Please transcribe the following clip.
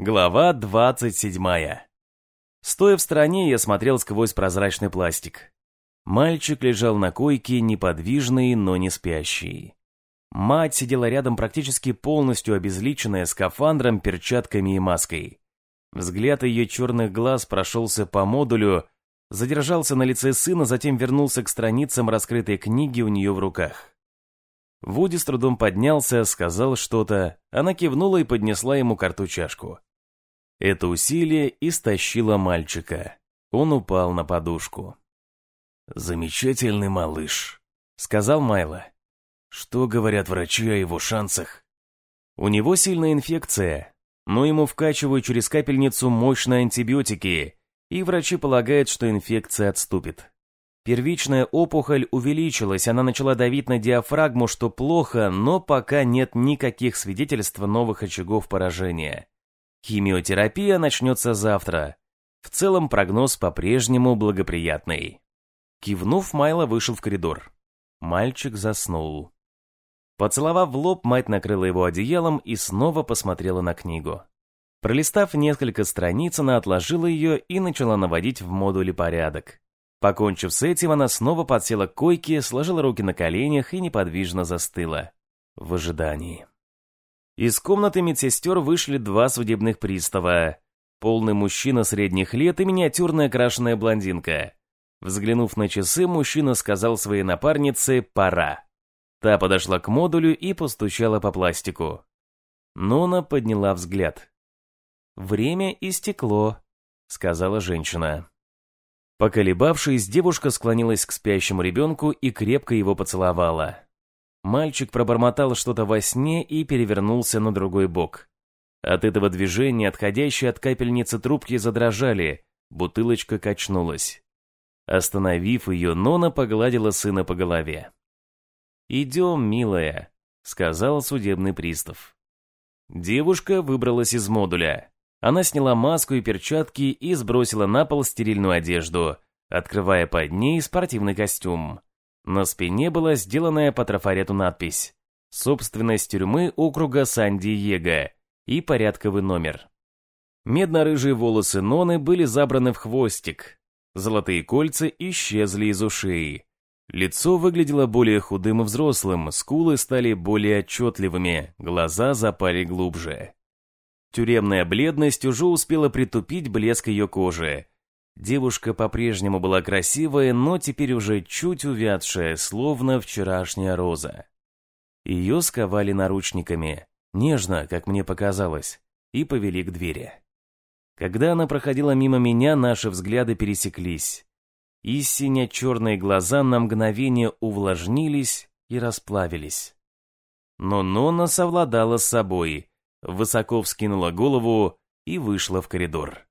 Глава 27. Стоя в стороне, я смотрел сквозь прозрачный пластик. Мальчик лежал на койке, неподвижный, но не спящий. Мать сидела рядом практически полностью обезличенная скафандром, перчатками и маской. Взгляд ее черных глаз прошелся по модулю, задержался на лице сына, затем вернулся к страницам раскрытой книги у нее в руках. Вуди с трудом поднялся, сказал что-то, она кивнула и поднесла ему карту чашку. Это усилие истощило мальчика. Он упал на подушку. «Замечательный малыш», — сказал Майло. «Что говорят врачи о его шансах?» «У него сильная инфекция, но ему вкачивают через капельницу мощные антибиотики, и врачи полагают, что инфекция отступит. Первичная опухоль увеличилась, она начала давить на диафрагму, что плохо, но пока нет никаких свидетельств новых очагов поражения. Химиотерапия начнется завтра. В целом прогноз по-прежнему благоприятный. Кивнув, Майло вышел в коридор. Мальчик заснул. Поцеловав в лоб, мать накрыла его одеялом и снова посмотрела на книгу. Пролистав несколько страниц, она отложила ее и начала наводить в модуле порядок. Покончив с этим, она снова подсела к койке, сложила руки на коленях и неподвижно застыла. В ожидании. Из комнаты медсестер вышли два судебных пристава. Полный мужчина средних лет и миниатюрная крашеная блондинка. Взглянув на часы, мужчина сказал своей напарнице «пора». Та подошла к модулю и постучала по пластику. Нона подняла взгляд. «Время истекло», — сказала женщина. Поколебавшись, девушка склонилась к спящему ребенку и крепко его поцеловала. Мальчик пробормотал что-то во сне и перевернулся на другой бок. От этого движения отходящие от капельницы трубки задрожали, бутылочка качнулась. Остановив ее, Нона погладила сына по голове. «Идем, милая», — сказал судебный пристав. Девушка выбралась из модуля. Она сняла маску и перчатки и сбросила на пол стерильную одежду, открывая под ней спортивный костюм. На спине была сделанная по трафарету надпись «Собственность тюрьмы округа Сан-Диего» и порядковый номер. Медно-рыжие волосы Ноны были забраны в хвостик. Золотые кольца исчезли из ушей. Лицо выглядело более худым и взрослым, скулы стали более отчетливыми, глаза запали глубже. Тюремная бледность уже успела притупить блеск ее кожи, Девушка по-прежнему была красивая, но теперь уже чуть увядшая, словно вчерашняя роза. Ее сковали наручниками, нежно, как мне показалось, и повели к двери. Когда она проходила мимо меня, наши взгляды пересеклись. И сине-черные глаза на мгновение увлажнились и расплавились. Но Нона совладала с собой, высоко вскинула голову и вышла в коридор.